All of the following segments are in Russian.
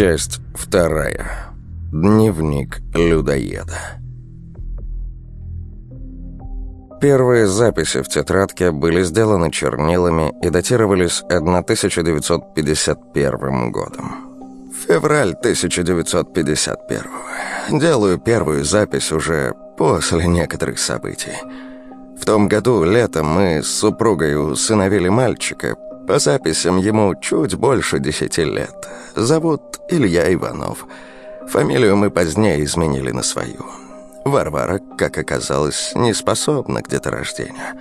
Часть вторая. Дневник людоеда. Первые записи в тетрадке были сделаны чернилами и датировались 1951 годом. Февраль 1951. Делаю первую запись уже после некоторых событий. В том году летом мы с супругой усыновили мальчика. По записям ему чуть больше десяти лет. Зовут Илья Иванов. Фамилию мы позднее изменили на свою. Варвара, как оказалось, не способна к деторождению.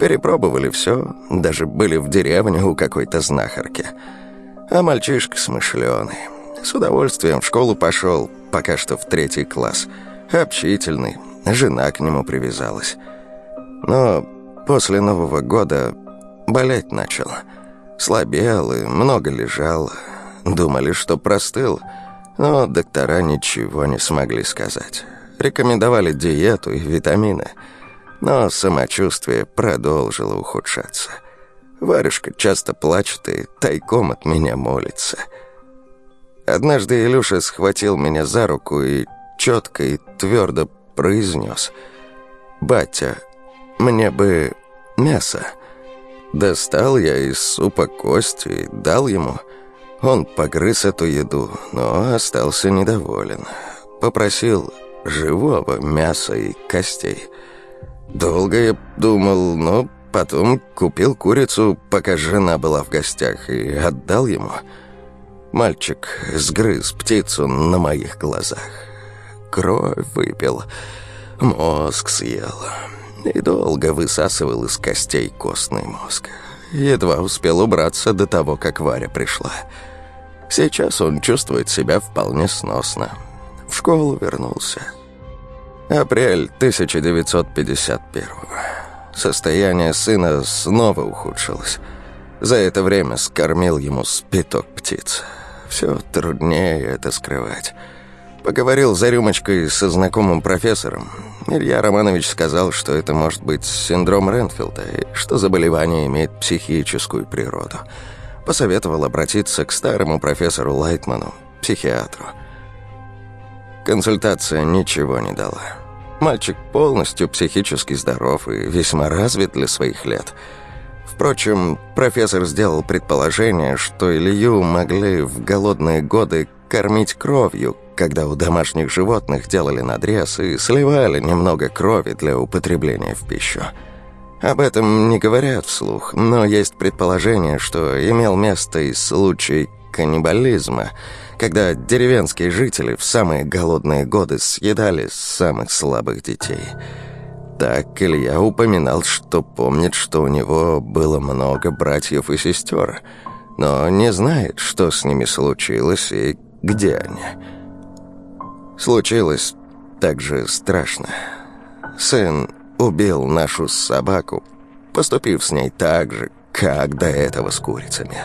Перепробовали все, даже были в деревне у какой-то знахарки. А мальчишка смышленый. С удовольствием в школу пошел, пока что в третий класс. Общительный, жена к нему привязалась. Но после Нового года болеть начал. Слабел и много лежал. Думали, что простыл, но доктора ничего не смогли сказать. Рекомендовали диету и витамины, но самочувствие продолжило ухудшаться. Варюшка часто плачет и тайком от меня молится. Однажды Илюша схватил меня за руку и четко и твердо произнес «Батя, мне бы мясо». Достал я из супа кость и дал ему. Он погрыз эту еду, но остался недоволен. Попросил живого мяса и костей. Долго я думал, но потом купил курицу, пока жена была в гостях, и отдал ему. Мальчик сгрыз птицу на моих глазах. Кровь выпил, мозг съел и долго высасывал из костей костный мозг. Едва успел убраться до того, как Варя пришла. Сейчас он чувствует себя вполне сносно. В школу вернулся. Апрель 1951 Состояние сына снова ухудшилось. За это время скормил ему спиток птиц. Все труднее это скрывать. Поговорил за рюмочкой со знакомым профессором. Илья Романович сказал, что это может быть синдром Ренфилда, и что заболевание имеет психическую природу. Посоветовал обратиться к старому профессору Лайтману, психиатру. Консультация ничего не дала. Мальчик полностью психически здоров и весьма развит для своих лет. Впрочем, профессор сделал предположение, что Илью могли в голодные годы кормить кровью, когда у домашних животных делали надрез и сливали немного крови для употребления в пищу. Об этом не говорят вслух, но есть предположение, что имел место и случай каннибализма, когда деревенские жители в самые голодные годы съедали самых слабых детей. Так Илья упоминал, что помнит, что у него было много братьев и сестер, но не знает, что с ними случилось и где они. Случилось так же страшно. Сын убил нашу собаку, поступив с ней так же, как до этого с курицами.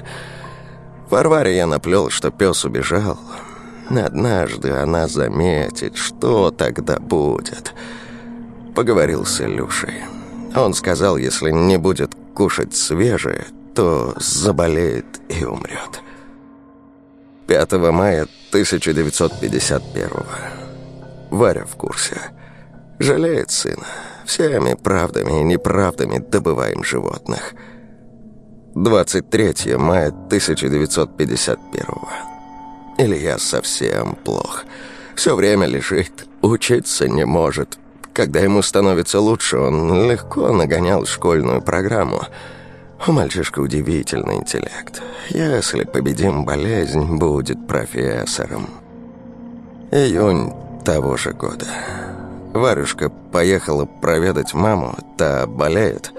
Варваре я наплел, что пес убежал. Однажды она заметит, что тогда будет. Поговорил с Илюшей. Он сказал, если не будет кушать свежее, то заболеет и умрет. 5 мая 1951 Варя в курсе. Жалеет сына. Всеми правдами и неправдами добываем животных. 23 мая 1951 Илья совсем плох. Все время лежит, учиться не может. Когда ему становится лучше, он легко нагонял школьную программу – у мальчишка удивительный интеллект. Если победим болезнь, будет профессором. Июнь того же года. Варюшка поехала проведать маму, та болеет.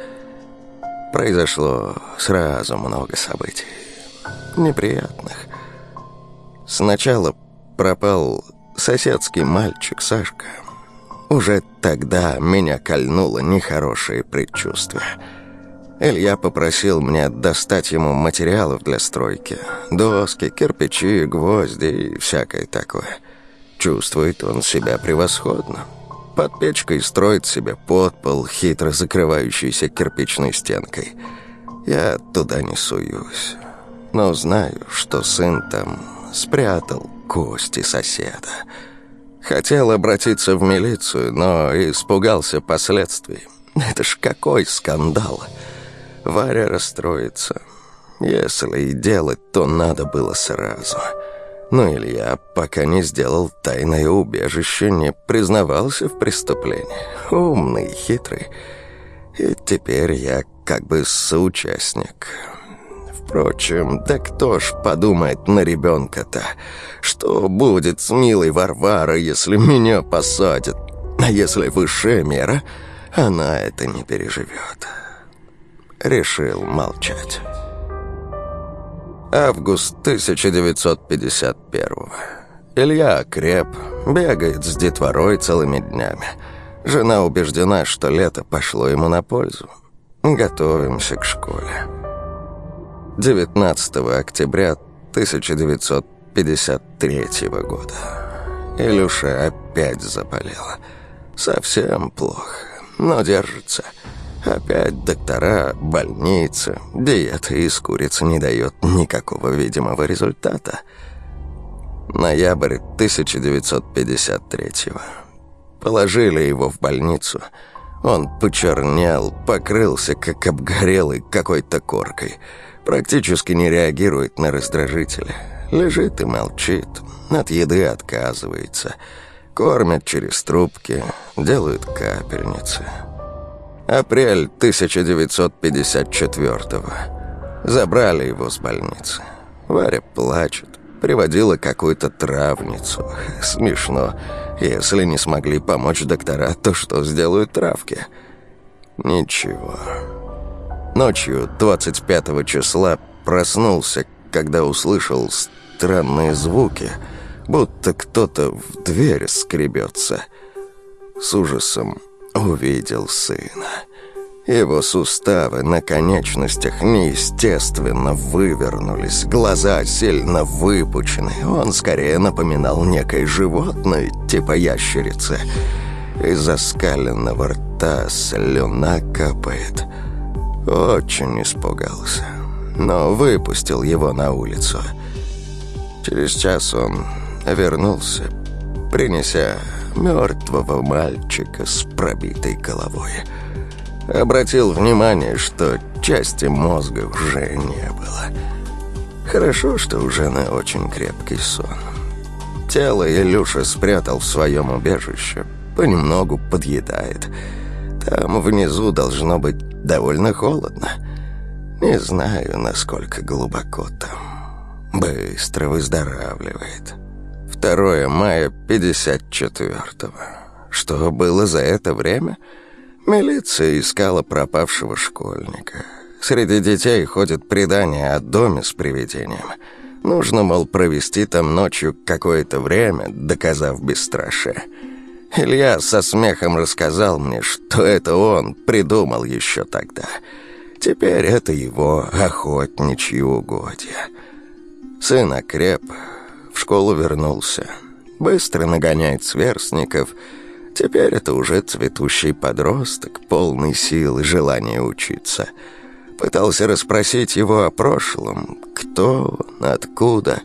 Произошло сразу много событий. Неприятных. Сначала пропал соседский мальчик Сашка. Уже тогда меня кольнуло нехорошее предчувствие. Илья попросил меня достать ему материалов для стройки. Доски, кирпичи, гвозди и всякое такое. Чувствует он себя превосходно. Под печкой строит себе подпол, хитро закрывающийся кирпичной стенкой. Я туда не суюсь. Но знаю, что сын там спрятал кости соседа. Хотел обратиться в милицию, но испугался последствий. Это ж какой скандал! Варя расстроится. Если и делать, то надо было сразу. Но Илья, пока не сделал тайное убежище, не признавался в преступлении. Умный, хитрый. И теперь я как бы соучастник. Впрочем, да кто ж подумает на ребенка-то? Что будет с милой Варварой, если меня посадят? А если выше мера, она это не переживет. Решил молчать. Август 1951 Илья окреп, бегает с детворой целыми днями. Жена убеждена, что лето пошло ему на пользу. Готовимся к школе. 19 октября 1953 года. Илюша опять заболела. Совсем плохо, но держится. Опять доктора, больница, диета из курицы не дает никакого видимого результата. Ноябрь 1953 Положили его в больницу. Он почернел, покрылся, как обгорелый какой-то коркой – Практически не реагирует на раздражители. Лежит и молчит, от еды отказывается. Кормят через трубки, делают капельницы. Апрель 1954-го. Забрали его с больницы. Варя плачет, приводила какую-то травницу. Смешно. Если не смогли помочь доктора, то что сделают травки? Ничего. Ночью 25 числа проснулся, когда услышал странные звуки, будто кто-то в дверь скребется. С ужасом увидел сына. Его суставы на конечностях неестественно вывернулись, глаза сильно выпучены. Он скорее напоминал некое животное, типа ящерицы. Из оскаленного рта слюна капает — очень испугался, но выпустил его на улицу. Через час он вернулся, принеся мертвого мальчика с пробитой головой. Обратил внимание, что части мозга уже не было. Хорошо, что у жены очень крепкий сон. Тело Илюша спрятал в своем убежище, понемногу подъедает. Там внизу должно быть довольно холодно. Не знаю, насколько глубоко там. Быстро выздоравливает. 2 мая 54-го. Что было за это время? Милиция искала пропавшего школьника. Среди детей ходит предание о доме с привидением. Нужно, мол, провести там ночью какое-то время, доказав бесстрашие. Илья со смехом рассказал мне, что это он придумал еще тогда. Теперь это его охотничьи угодья. Сын окреп, в школу вернулся. Быстро нагоняет сверстников. Теперь это уже цветущий подросток, полный сил и желания учиться. Пытался расспросить его о прошлом. Кто, откуда.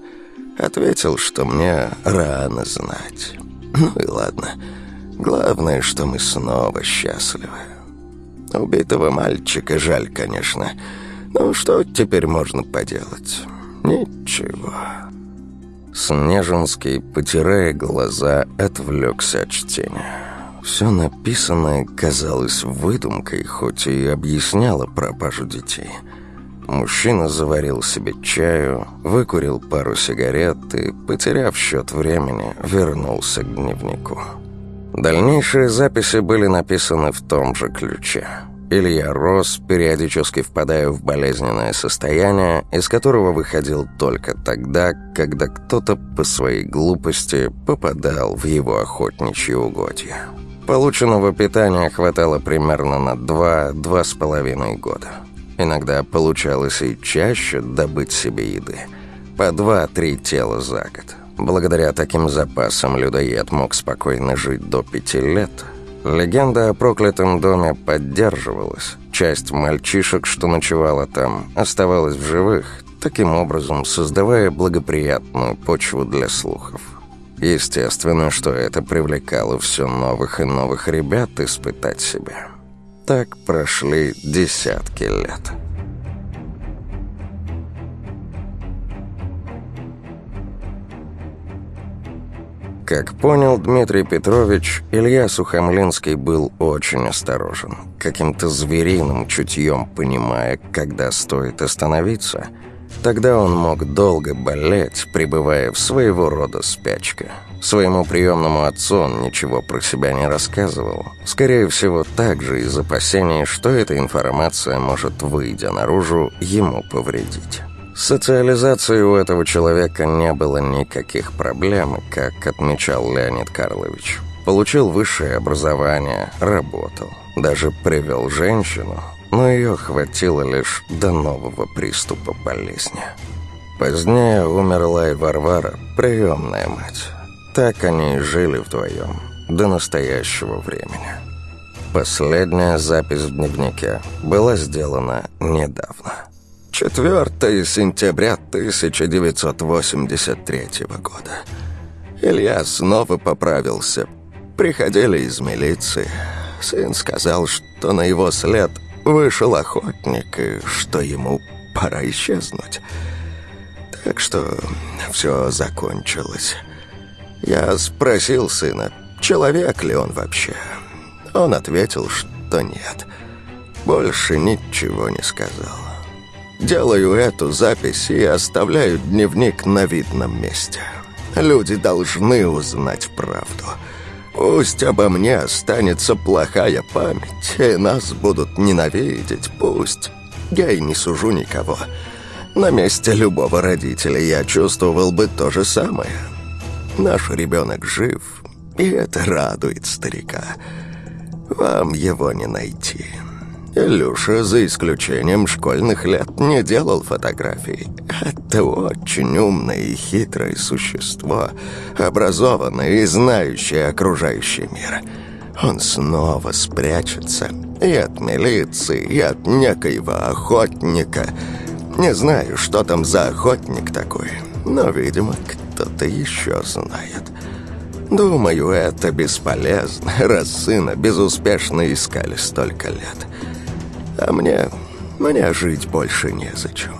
Ответил, что мне рано знать. Ну и ладно. Главное, что мы снова счастливы. Убитого мальчика жаль, конечно. Ну, что теперь можно поделать? Ничего. Снежинский, потирая глаза, отвлекся от чтения. Все написанное казалось выдумкой, хоть и объясняло пропажу детей. Мужчина заварил себе чаю, выкурил пару сигарет и, потеряв счет времени, вернулся к дневнику. Дальнейшие записи были написаны в том же ключе. Илья рос, периодически впадая в болезненное состояние, из которого выходил только тогда, когда кто-то по своей глупости попадал в его охотничьи угодья. Полученного питания хватало примерно на два-два с половиной года. Иногда получалось и чаще добыть себе еды. По два-три тела за год. Благодаря таким запасам людоед мог спокойно жить до пяти лет. Легенда о проклятом доме поддерживалась. Часть мальчишек, что ночевала там, оставалась в живых, таким образом создавая благоприятную почву для слухов. Естественно, что это привлекало все новых и новых ребят испытать себя. Так прошли десятки лет. Как понял Дмитрий Петрович, Илья Сухомлинский был очень осторожен, каким-то звериным чутьем понимая, когда стоит остановиться. Тогда он мог долго болеть, пребывая в своего рода спячке. Своему приемному отцу он ничего про себя не рассказывал. Скорее всего, также из опасений, что эта информация может, выйдя наружу, ему повредить. Социализацией у этого человека не было никаких проблем, как отмечал Леонид Карлович. Получил высшее образование, работал, даже привел женщину, но ее хватило лишь до нового приступа болезни. Позднее умерла и Варвара, приемная мать. Так они и жили вдвоем, до настоящего времени. Последняя запись в дневнике была сделана недавно. 4 сентября 1983 года. Илья снова поправился. Приходили из милиции. Сын сказал, что на его след вышел охотник, и что ему пора исчезнуть. Так что все закончилось. Я спросил сына, человек ли он вообще. Он ответил, что нет. Больше ничего не сказал. Делаю эту запись и оставляю дневник на видном месте. Люди должны узнать правду. Пусть обо мне останется плохая память, и нас будут ненавидеть, пусть. Я и не сужу никого. На месте любого родителя я чувствовал бы то же самое. Наш ребенок жив, и это радует старика. Вам его не найти». Илюша, за исключением школьных лет, не делал фотографий. Это очень умное и хитрое существо, образованное и знающее окружающий мир. Он снова спрячется и от милиции, и от некоего охотника. Не знаю, что там за охотник такой, но, видимо, кто-то еще знает. Думаю, это бесполезно, раз сына безуспешно искали столько лет. А мне... мне жить больше незачем.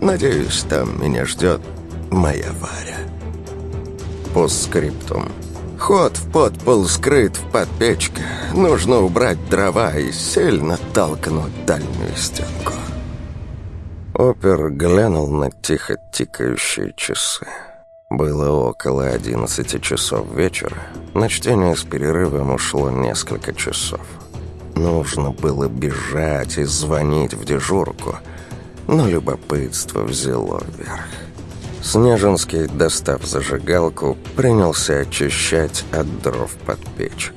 Надеюсь, там меня ждет моя Варя. Постскриптум. Ход в подпол скрыт в подпечке. Нужно убрать дрова и сильно толкнуть дальнюю стенку. Опер глянул на тихо тикающие часы. Было около одиннадцати часов вечера. На чтение с перерывом ушло несколько часов. Нужно было бежать и звонить в дежурку, но любопытство взяло вверх. Снежинский, достав зажигалку, принялся очищать от дров под печек.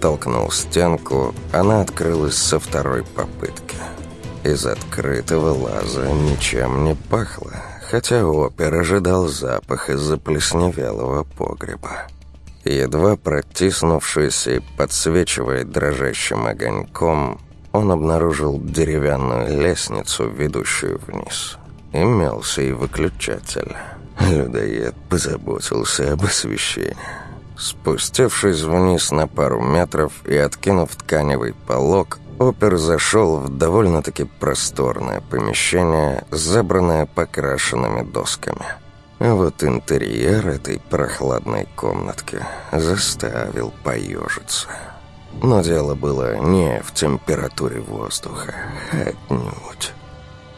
Толкнул стенку, она открылась со второй попытки. Из открытого лаза ничем не пахло, хотя опер ожидал запах из заплесневелого погреба. Едва протиснувшись и подсвечивая дрожащим огоньком, он обнаружил деревянную лестницу, ведущую вниз. Имелся и выключатель. Людоед позаботился об освещении. Спустившись вниз на пару метров и откинув тканевый полог, Опер зашел в довольно-таки просторное помещение, забранное покрашенными досками. А вот интерьер этой прохладной комнатки заставил поежиться. Но дело было не в температуре воздуха, отнюдь.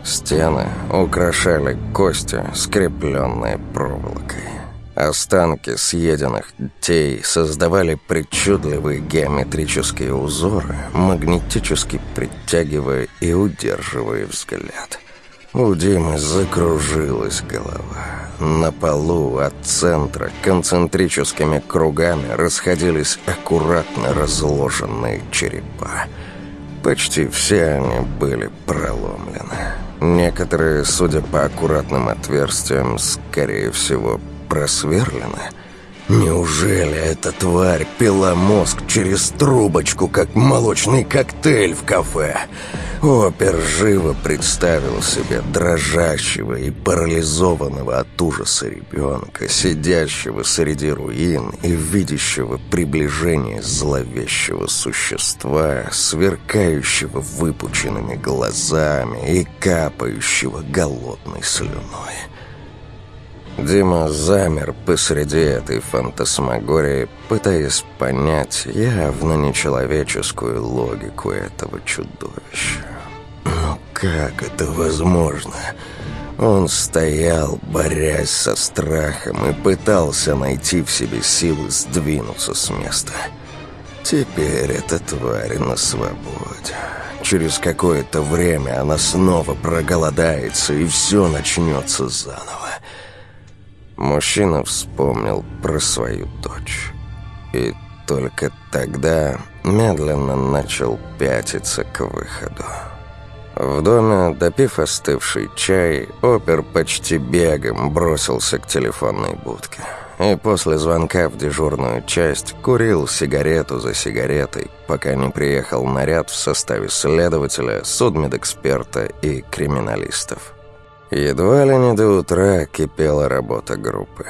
Стены украшали кости, скрепленные проволокой. Останки съеденных детей создавали причудливые геометрические узоры, магнетически притягивая и удерживая взгляд. У Димы закружилась голова. На полу от центра концентрическими кругами расходились аккуратно разложенные черепа. Почти все они были проломлены. Некоторые, судя по аккуратным отверстиям, скорее всего, просверлены. Неужели эта тварь пила мозг через трубочку, как молочный коктейль в кафе? Опер живо представил себе дрожащего и парализованного от ужаса ребенка, сидящего среди руин и видящего приближение зловещего существа, сверкающего выпученными глазами и капающего голодной слюной. Дима замер посреди этой фантасмагории, пытаясь понять явно нечеловеческую логику этого чудовища. Но как это возможно? Он стоял, борясь со страхом, и пытался найти в себе силы сдвинуться с места. Теперь эта тварь на свободе. Через какое-то время она снова проголодается, и все начнется заново. Мужчина вспомнил про свою дочь. И только тогда медленно начал пятиться к выходу. В доме, допив остывший чай, опер почти бегом бросился к телефонной будке. И после звонка в дежурную часть курил сигарету за сигаретой, пока не приехал наряд в составе следователя, судмедэксперта и криминалистов. Едва ли не до утра кипела работа группы.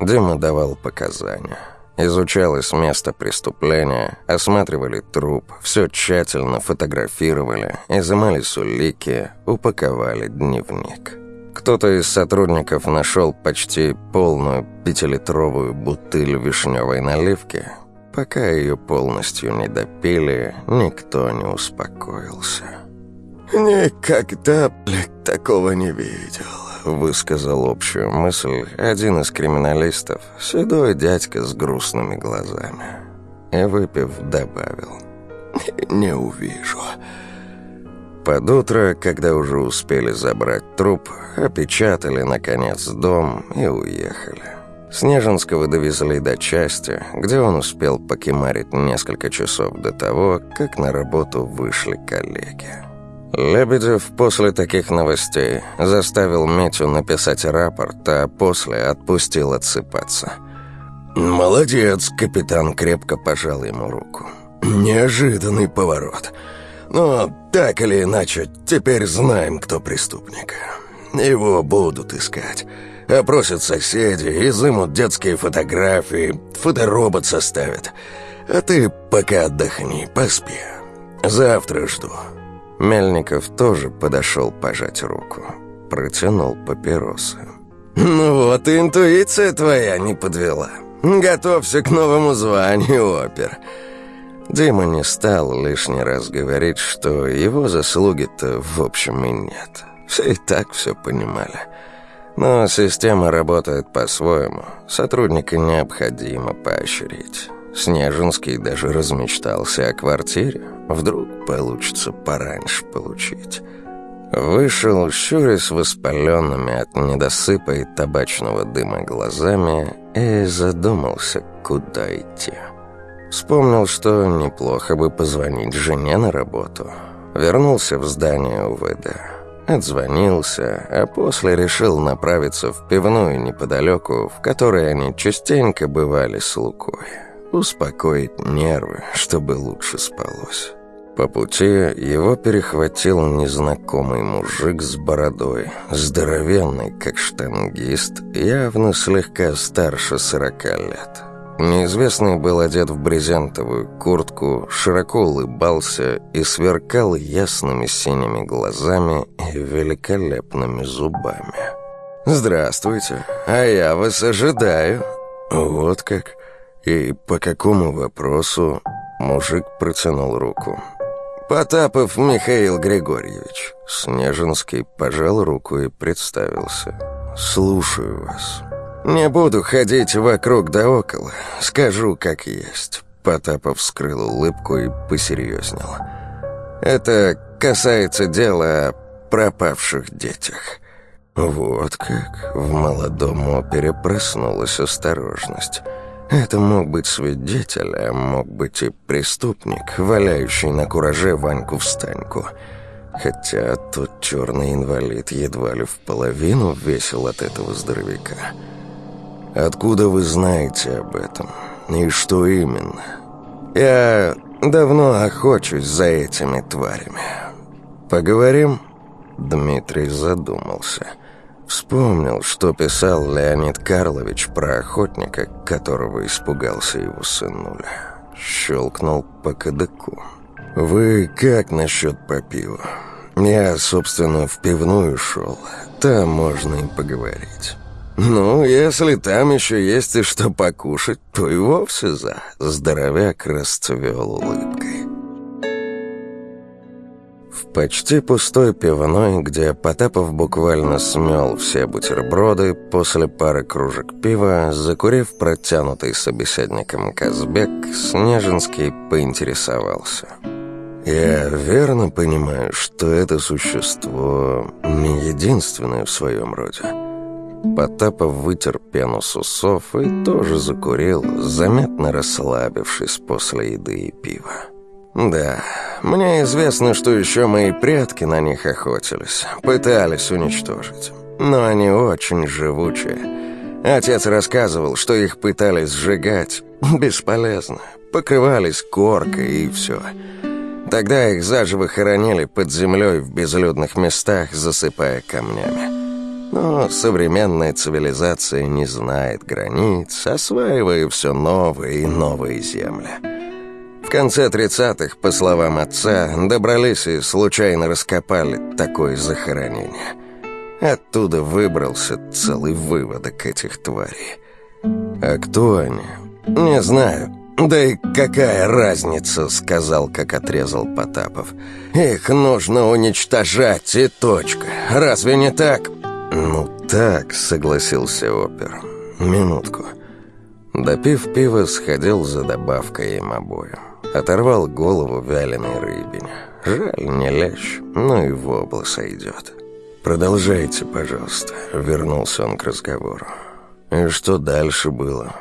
Дима давал показания. Изучалось место преступления, осматривали труп, все тщательно фотографировали, изымались улики, упаковали дневник. Кто-то из сотрудников нашел почти полную пятилитровую бутыль вишневой наливки. Пока ее полностью не допили, никто не успокоился. «Никогда, блядь, такого не видел», — высказал общую мысль один из криминалистов, седой дядька с грустными глазами. И, выпив, добавил. «Не увижу». Под утро, когда уже успели забрать труп, опечатали, наконец, дом и уехали. Снежинского довезли до части, где он успел покемарить несколько часов до того, как на работу вышли коллеги. Лебедев после таких новостей заставил Митю написать рапорт, а после отпустил отсыпаться. «Молодец!» — капитан крепко пожал ему руку. «Неожиданный поворот. Но так или иначе, теперь знаем, кто преступник. Его будут искать. Опросят соседи, изымут детские фотографии, фоторобот составят. А ты пока отдохни, поспи. Завтра жду». Мельников тоже подошел пожать руку. Протянул папиросы. «Ну вот и интуиция твоя не подвела. Готовься к новому званию, опер». Дима не стал лишний раз говорить, что его заслуги-то в общем и нет. Все и так все понимали. Но система работает по-своему. Сотрудника необходимо поощрить. Снежинский даже размечтался о квартире. Вдруг получится пораньше получить. Вышел, щурясь воспаленными от недосыпа и табачного дыма глазами, и задумался, куда идти. Вспомнил, что неплохо бы позвонить жене на работу. Вернулся в здание УВД. Отзвонился, а после решил направиться в пивную неподалеку, в которой они частенько бывали с Лукой успокоить нервы, чтобы лучше спалось. По пути его перехватил незнакомый мужик с бородой, здоровенный, как штангист, явно слегка старше сорока лет. Неизвестный был одет в брезентовую куртку, широко улыбался и сверкал ясными синими глазами и великолепными зубами. «Здравствуйте, а я вас ожидаю». «Вот как?» «И по какому вопросу?» Мужик протянул руку. «Потапов Михаил Григорьевич». Снежинский пожал руку и представился. «Слушаю вас». «Не буду ходить вокруг да около. Скажу, как есть». Потапов скрыл улыбку и посерьезнел. «Это касается дела о пропавших детях». Вот как в молодом опере проснулась осторожность. Это мог быть свидетель, а мог быть и преступник, валяющий на кураже Ваньку-встаньку. Хотя тот черный инвалид едва ли в половину весил от этого здоровяка. Откуда вы знаете об этом? И что именно? Я давно охочусь за этими тварями. Поговорим?» Дмитрий задумался. Вспомнил, что писал Леонид Карлович про охотника, которого испугался его сынуля. Щелкнул по кадыку. «Вы как насчет по пиву? Я, собственно, в пивную шел. Там можно и поговорить». «Ну, если там еще есть и что покушать, то и вовсе за». Здоровяк расцвел улыбкой. Почти пустой пивной, где Потапов буквально смел все бутерброды, после пары кружек пива, закурив протянутый собеседником Казбек, Снежинский поинтересовался. «Я верно понимаю, что это существо не единственное в своем роде?» Потапов вытер пену с усов и тоже закурил, заметно расслабившись после еды и пива. «Да, мне известно, что еще мои предки на них охотились, пытались уничтожить. Но они очень живучие. Отец рассказывал, что их пытались сжигать. Бесполезно. Покрывались коркой и все. Тогда их заживо хоронили под землей в безлюдных местах, засыпая камнями. Но современная цивилизация не знает границ, осваивая все новые и новые земли. В конце 30-х, по словам отца, добрались и случайно раскопали такое захоронение. Оттуда выбрался целый выводок этих тварей. А кто они? Не знаю. «Да и какая разница», — сказал, как отрезал Потапов. «Их нужно уничтожать, и точка. Разве не так?» «Ну так», — согласился опер. «Минутку». Допив пива, сходил за добавкой им обоим. Оторвал голову вяленой рыбине. Жаль, не лещ, но и в обла сойдет. «Продолжайте, пожалуйста», — вернулся он к разговору. «И что дальше было?»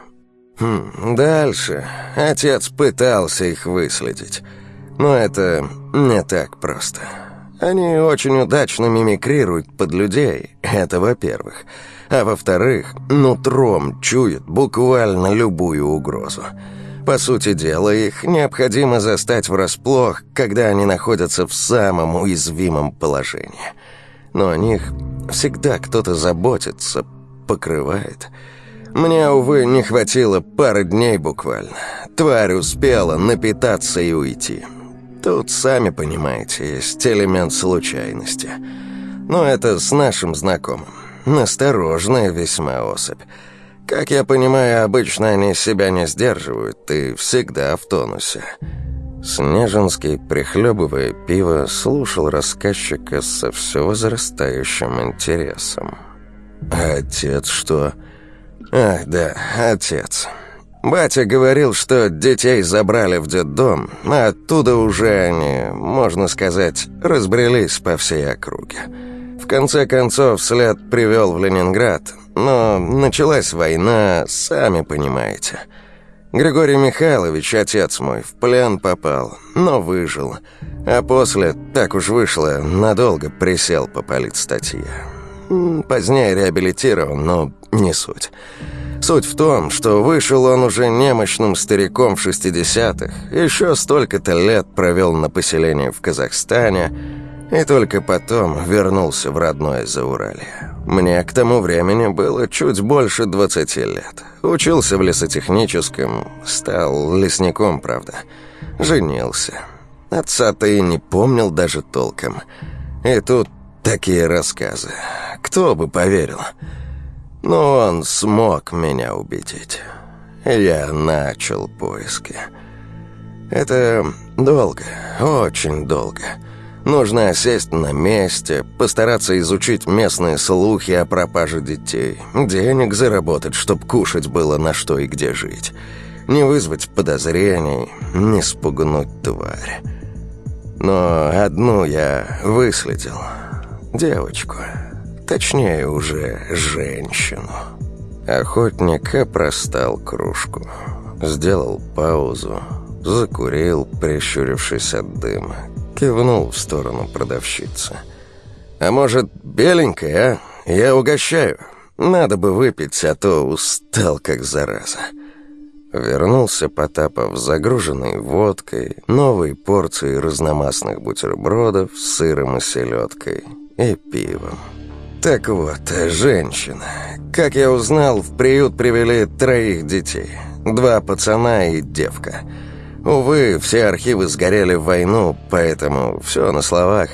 «Хм, дальше. Отец пытался их выследить. Но это не так просто. Они очень удачно мимикрируют под людей, это во-первых. А во-вторых, нутром чуют буквально любую угрозу. По сути дела, их необходимо застать врасплох, когда они находятся в самом уязвимом положении. Но о них всегда кто-то заботится, покрывает. Мне, увы, не хватило пары дней буквально. Тварь успела напитаться и уйти. Тут, сами понимаете, есть элемент случайности. Но это с нашим знакомым. Насторожная весьма особь. Как я понимаю, обычно они себя не сдерживают и всегда в тонусе. Снежинский, прихлебывая пиво, слушал рассказчика со все возрастающим интересом. «А отец что?» «Ах, да, отец. Батя говорил, что детей забрали в детдом, а оттуда уже они, можно сказать, разбрелись по всей округе. В конце концов, след привел в Ленинград, но началась война, сами понимаете. Григорий Михайлович, отец мой, в плен попал, но выжил. А после, так уж вышло, надолго присел по политстатье. Позднее реабилитирован, но не суть. Суть в том, что вышел он уже немощным стариком в 60-х, еще столько-то лет провел на поселении в Казахстане, и только потом вернулся в родное Зауралье. Мне к тому времени было чуть больше 20 лет. Учился в лесотехническом, стал лесником, правда. Женился. Отца-то и не помнил даже толком. И тут такие рассказы. Кто бы поверил? Но он смог меня убедить. Я начал поиски. Это долго, очень долго. Нужно сесть на месте, постараться изучить местные слухи о пропаже детей, денег заработать, чтоб кушать было на что и где жить, не вызвать подозрений, не спугнуть тварь. Но одну я выследил. Девочку. Точнее, уже женщину. Охотник опростал кружку. Сделал паузу. Закурил, прищурившись от дыма. Кивнул в сторону продавщицы. «А может, беленькая, а? Я угощаю. Надо бы выпить, а то устал как зараза». Вернулся Потапов, загруженный водкой, новой порцией разномастных бутербродов с сыром и селедкой и пивом. Так вот, женщина. Как я узнал, в приют привели троих детей. Два пацана и девка. Увы, все архивы сгорели в войну, поэтому все на словах.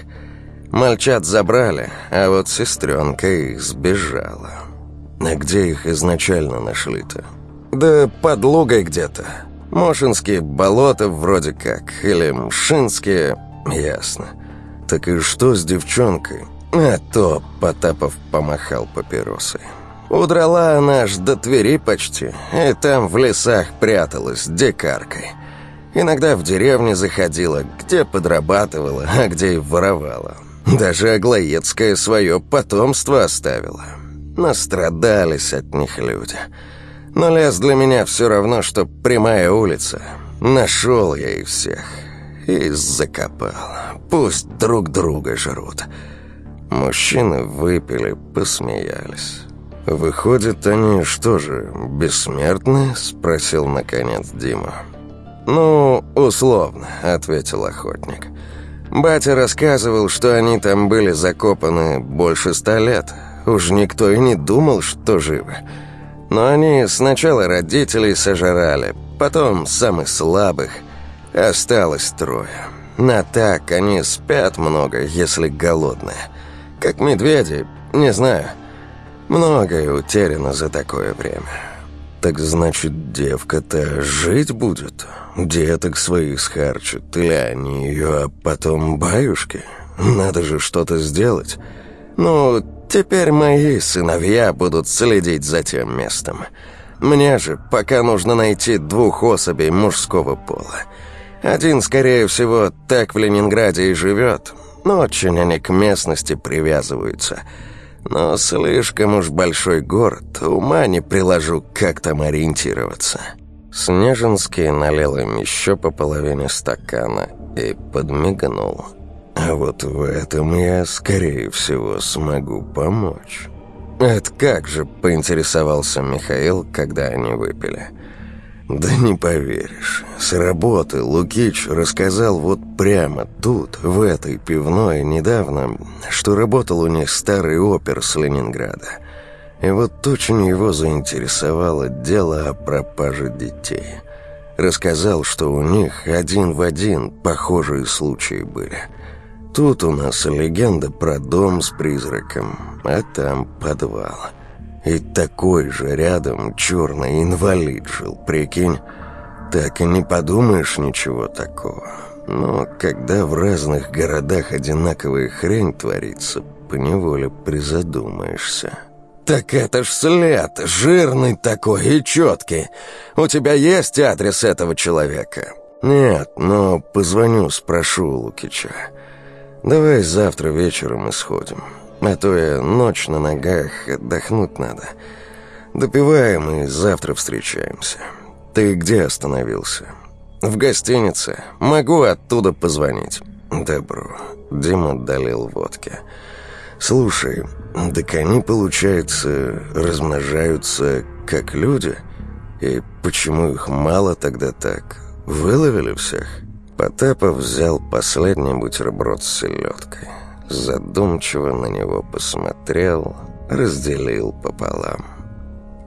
Мальчат забрали, а вот сестренка их сбежала. А где их изначально нашли-то? Да под Лугой где-то. Мошинские болота вроде как, или Мшинские, ясно. Так и что с девчонкой? А то Потапов помахал папиросой. Удрала она аж до Твери почти, и там в лесах пряталась дикаркой. Иногда в деревне заходила, где подрабатывала, а где и воровала. Даже Аглоецкое свое потомство оставила. Настрадались от них люди. Но лес для меня все равно, что прямая улица. Нашел я их всех и закопал. Пусть друг друга жрут. Мужчины выпили, посмеялись. «Выходит, они что же, бессмертны?» — спросил наконец Дима. «Ну, условно», — ответил охотник. «Батя рассказывал, что они там были закопаны больше ста лет. Уж никто и не думал, что живы». Но они сначала родителей сожрали, потом самых слабых. Осталось трое. На так они спят много, если голодные. Как медведи, не знаю. Многое утеряно за такое время. Так значит, девка-то жить будет? Деток своих схарчат, или они ее, а потом баюшки? Надо же что-то сделать. Ну, Теперь мои сыновья будут следить за тем местом. Мне же пока нужно найти двух особей мужского пола. Один, скорее всего, так в Ленинграде и живет. Но очень они к местности привязываются. Но слишком уж большой город, ума не приложу, как там ориентироваться. Снежинский налил им еще по половине стакана и подмигнул. А вот в этом я, скорее всего, смогу помочь. «Это как же?» – поинтересовался Михаил, когда они выпили. «Да не поверишь. С работы Лукич рассказал вот прямо тут, в этой пивной, недавно, что работал у них старый опер с Ленинграда. И вот очень его заинтересовало дело о пропаже детей. Рассказал, что у них один в один похожие случаи были». Тут у нас легенда про дом с призраком, а там подвал. И такой же рядом черный инвалид жил, прикинь. Так и не подумаешь ничего такого. Но когда в разных городах одинаковая хрень творится, поневоле призадумаешься. «Так это ж след, жирный такой и четкий. У тебя есть адрес этого человека?» «Нет, но позвоню, спрошу Лукича». «Давай завтра вечером мы сходим. А то я ночь на ногах, отдохнуть надо. Допиваем и завтра встречаемся. Ты где остановился?» «В гостинице. Могу оттуда позвонить». «Добро». Дима долил водки. «Слушай, так они, получается, размножаются как люди? И почему их мало тогда так? Выловили всех?» Потапов взял последний бутерброд с селедкой. Задумчиво на него посмотрел, разделил пополам.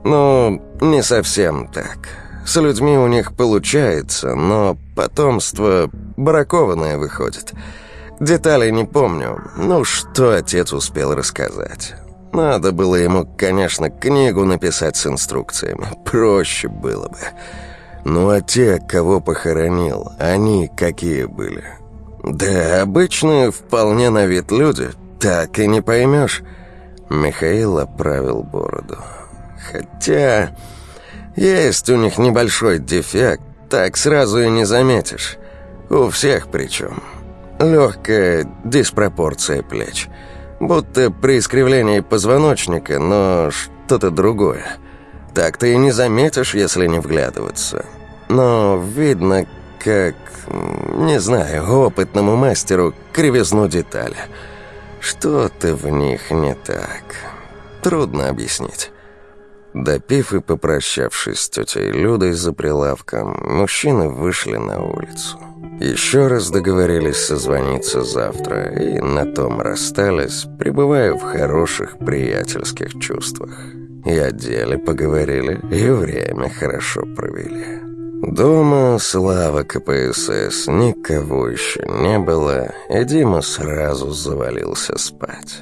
«Ну, не совсем так. С людьми у них получается, но потомство бракованное выходит. Деталей не помню. Ну, что отец успел рассказать?» Надо было ему, конечно, книгу написать с инструкциями. Проще было бы. Ну а те, кого похоронил, они какие были? Да, обычные, вполне на вид люди, так и не поймешь. Михаил оправил бороду. Хотя есть у них небольшой дефект, так сразу и не заметишь. У всех причем. Легкая диспропорция плеч. Будто при искривлении позвоночника, но что-то другое. Так ты и не заметишь, если не вглядываться. Но видно, как, не знаю, опытному мастеру кривизну детали. Что-то в них не так. трудно объяснить. Допив и попрощавшись с тетей Людой за прилавком, мужчины вышли на улицу. Еще раз договорились созвониться завтра и на том расстались, пребывая в хороших приятельских чувствах. И о деле поговорили, и время хорошо провели. Дома, слава КПСС, никого еще не было, и Дима сразу завалился спать.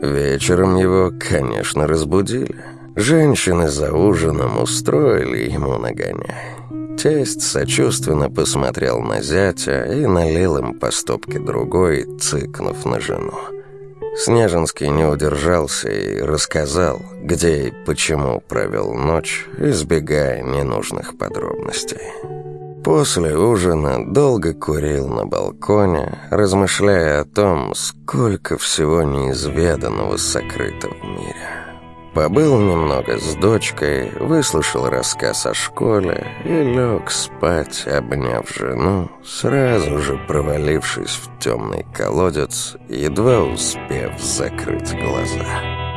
Вечером его, конечно, разбудили. Женщины за ужином устроили ему нагоняй. Тесть сочувственно посмотрел на зятя и налил им по стопке другой, цыкнув на жену. Снежинский не удержался и рассказал, где и почему провел ночь, избегая ненужных подробностей. После ужина долго курил на балконе, размышляя о том, сколько всего неизведанного сокрыто в мире. Побыл немного с дочкой, выслушал рассказ о школе и лег спать, обняв жену, сразу же провалившись в темный колодец, едва успев закрыть глаза.